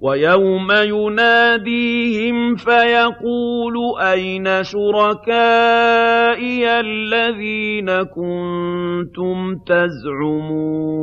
وَيَوْمَ يُنَادِيهِمْ فَيَقُولُ أَيْنَ شُرَكَائِيَ الَّذِينَ كُنتُمْ تَزْعُمُونَ